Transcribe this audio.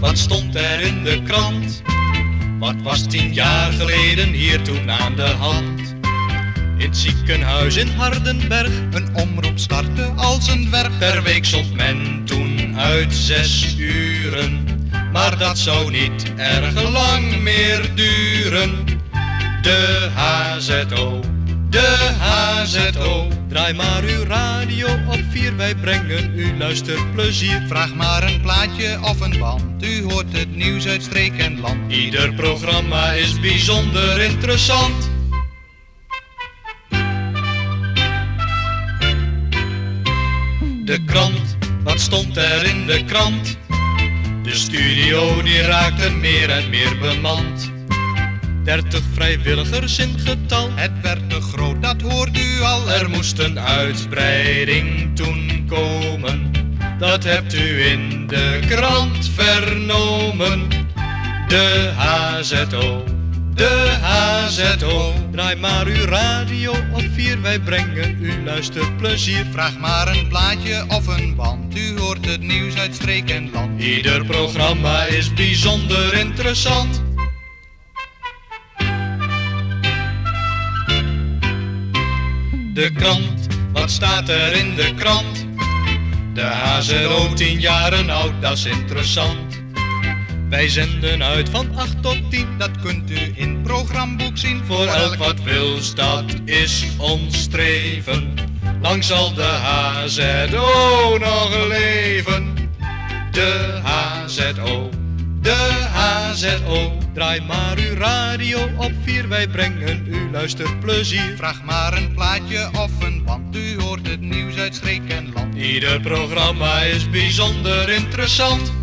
wat stond er in de krant? Wat was tien jaar geleden hier toen aan de hand? In het ziekenhuis in Hardenberg, Een omroep startte als een dwerg. per week zond men toen uit zes uren. Maar dat zou niet erg lang meer duren. De HZO, de HZO. Draai maar uw radio op vier, wij brengen u luisterplezier. Vraag maar een plaatje of een band. U hoort het nieuws uit streek en land. Ieder programma is bijzonder interessant. De krant, wat stond er in de krant? De studio die raakte meer en meer bemand. Dertig vrijwilligers in getal. Het werd Er moest een uitbreiding toen komen. Dat hebt u in de krant vernomen. De HZO, de HZO. Draai maar uw radio op vier, wij brengen u luisterplezier. Vraag maar een plaatje of een band. U hoort het nieuws uit streek en land. Ieder programma is bijzonder interessant. De krant, wat staat er in de krant? De HZO tien jaren oud, dat is interessant. Wij zenden uit van 8 tot 10. Dat kunt u in het programboek zien. Voor elk wat wils, dat is ons streven. Lang zal de HZO nog leven. De HZO, de HZO. Draai maar uw radio op vier, wij brengen u luisterplezier. Vraag maar een plaatje of een band. U hoort het nieuws uit streek en land. Ieder programma is bijzonder interessant.